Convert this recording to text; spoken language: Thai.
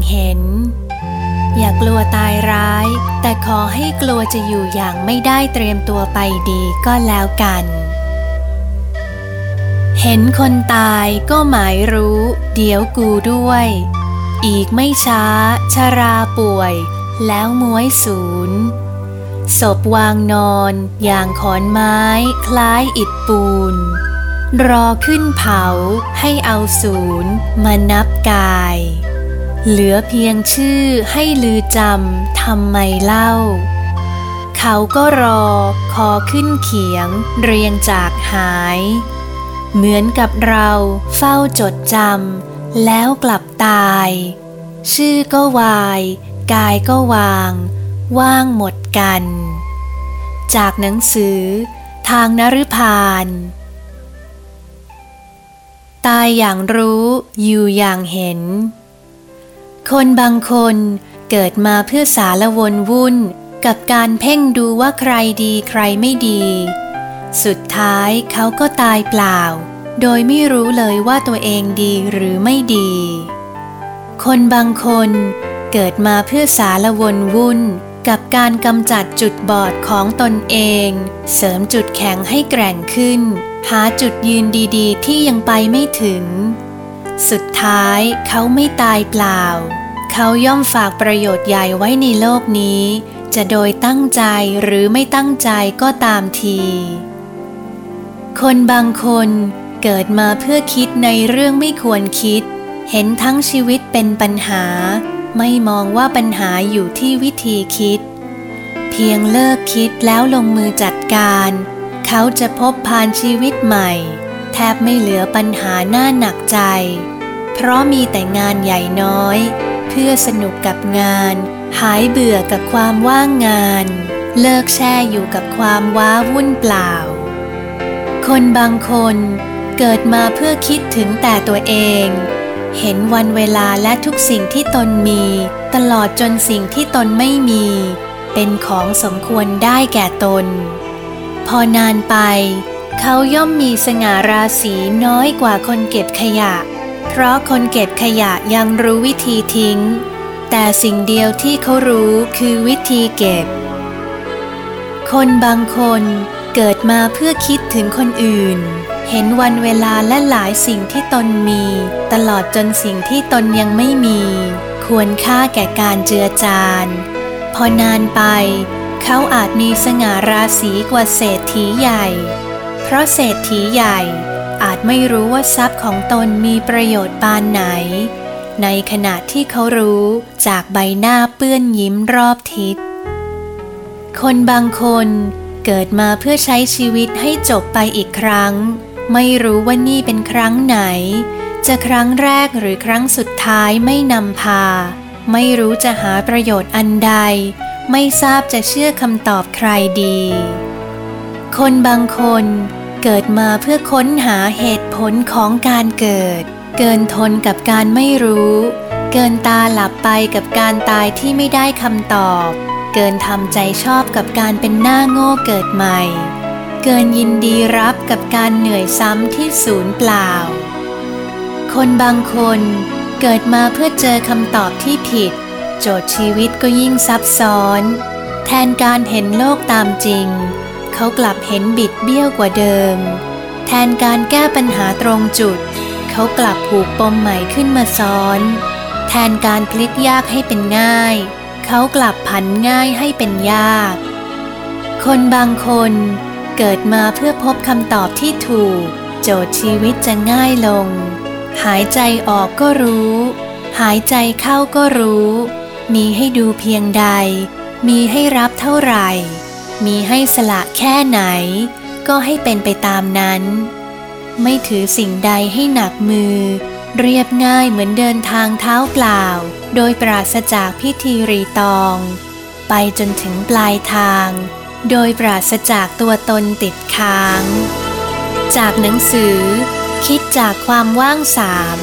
อยางเห็น อย่ากลัวตายร้าย แต่ขอให้กลัวจะอยู่อย่างไม่ได้เตรียมตัวไปดีก็แล้วกัน เห็นคนตายก็หมายรู้ เดี๋ยวกูด้วย อีกไม่ช้าชราป่วย แล้วม้วยศูนย์ศพวางนอน อย่างขอนไม้ คล้ายอิฐปูน รอขึ้นเผาให้เอาศูนย์มานับกาย เหลือเพียงชื่อให้ลือจำทำไมเล่า เขาก็รอคอขึ้นเขียงเรียงจากหาย เหมือนกับเราเฝ้าจดจำแล้วกลับตาย ชื่อก็วาย กายก็วาง ว่างหมดกัน จากหนังสือ ทางนฤพานตายอย่างรู้อยู่อย่างเห็น คนบางคนเกิดมาเพื่อสารวนวุ่น กับการเพ่งดูว่าใครดีใครไม่ดี สุดท้ายเขาก็ตายเปล่า โดยไม่รู้เลยว่าตัวเองดีหรือไม่ดี คนบางคนเกิดมาเพื่อสารวนวุ่น กับการกำจัดจุดบอดของตนเอง เสริมจุดแข็งให้แกร่งขึ้น หาจุดยืนดีๆ ที่ยังไปไม่ถึง สุดท้ายเขาไม่ตายเปล่า เขาย่อมฝากประโยชน์ใหญ่ไว้ในโลกนี้ จะโดยตั้งใจหรือไม่ตั้งใจก็ตามที คนบางคนเกิดมาเพื่อคิดในเรื่องไม่ควรคิด เห็นทั้งชีวิตเป็นปัญหา ไม่มองว่าปัญหาอยู่ที่วิธีคิด เพียงเลิกคิดแล้วลงมือจัดการ เขาจะพบผ่านชีวิตใหม่ แทบไม่เหลือปัญหาหน้าหนักใจ เพราะมีแต่งานใหญ่น้อย เพื่อสนุกกับงาน หายเบื่อกับความว่างงาน เลิกแช่อยู่กับความว้าวุ่นเปล่า คนบางคนเกิดมาเพื่อคิดถึงแต่ตัวเอง เห็นวันเวลาและทุกสิ่งที่ตนมี ตลอดจนสิ่งที่ตนไม่มี เป็นของสมควรได้แก่ตน พอนานไป เขาย่อมมีสง่าราศีน้อยกว่าคนเก็บขยะ เพราะคนเก็บขยะยังรู้วิธีทิ้ง แต่สิ่งเดียวที่เขารู้คือวิธีเก็บ คนบางคนเกิดมาเพื่อคิดถึงคนอื่น เห็นวันเวลาและหลายสิ่งที่ตนมี ตลอดจนสิ่งที่ตนยังไม่มี ควรค่าแก่การเจือจาน พอนานไป เขาอาจมีสง่าราศีกว่าเศรษฐีใหญ่ เพราะเศรษฐีใหญ่อาจไม่รู้ว่าทรัพย์ของตนมีประโยชน์ปานไหน ในขณะที่เขารู้จากใบหน้าเปื้อนยิ้มรอบทิศ คนบางคนเกิดมาเพื่อใช้ชีวิตให้จบไปอีกครั้ง ไม่รู้ว่านี่เป็นครั้งไหน จะครั้งแรกหรือครั้งสุดท้ายไม่นำพา ไม่รู้จะหาประโยชน์อันใด ไม่ทราบจะเชื่อคำตอบใครดี คนบางคน เกิดมาเพื่อค้นหาเหตุผลของการเกิด เกินทนกับการไม่รู้ เกินตาหลับไปกับการตายที่ไม่ได้คำตอบ เกินทำใจชอบกับการเป็นหน้าโง่เกิดใหม่ เกินยินดีรับกับการเหนื่อยซ้ำที่ศูนย์เปล่า คนบางคนเกิดมาเพื่อเจอคำตอบที่ผิด โจทย์ชีวิตก็ยิ่งซับซ้อน แทนการเห็นโลกตามจริง เขากลับเห็นบิดเบี้ยวกว่าเดิม แทนการแก้ปัญหาตรงจุด เขากลับผูกปมใหม่ขึ้นมาซ้อน แทนการพลิกยากให้เป็นง่าย เขากลับผันง่ายให้เป็นยาก คนบางคนเกิดมาเพื่อพบคำตอบที่ถูก โจทย์ชีวิตจะง่ายลง หายใจออกก็รู้ หายใจเข้าก็รู้ มีให้ดูเพียงใด มีให้รับเท่าไหร่ มีให้สละแค่ไหน ก็ให้เป็นไปตามนั้น ไม่ถือสิ่งใดให้หนักมือ เรียบง่ายเหมือนเดินทางเท้าเปล่า โดยปราศจากพิธีรีตอง ไปจนถึงปลายทาง โดยปราศจากตัวตนติดค้าง จากหนังสือ คิดจากความว่างสาม